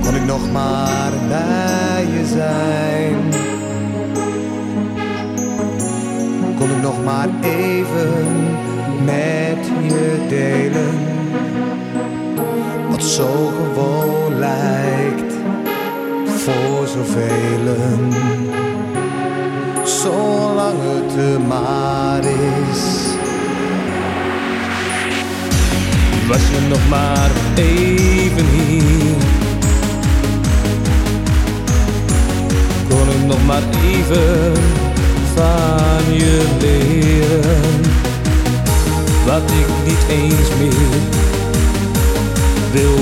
Kon ik nog maar bij je zijn. Kon ik nog maar even met je delen. Wat zo gewoon lijkt voor zoveel. Zolang het maar is. Was je nog maar even even van je leren. Wat ik niet eens meer wil